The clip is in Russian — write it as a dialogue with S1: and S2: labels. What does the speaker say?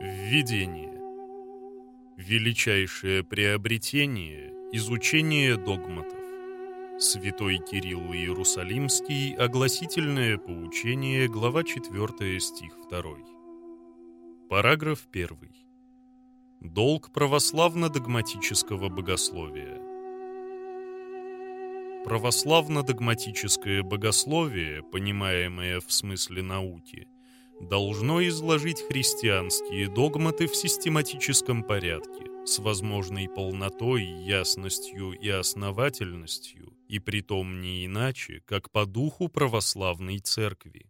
S1: Введение. Величайшее приобретение – изучение догматов. Святой Кирилл Иерусалимский, огласительное поучение, глава 4, стих 2. Параграф 1. Долг православно-догматического богословия. Православно-догматическое богословие, понимаемое в смысле науки – должно изложить христианские догматы в систематическом порядке, с возможной полнотой, ясностью и основательностью, и притом не иначе, как по духу православной церкви.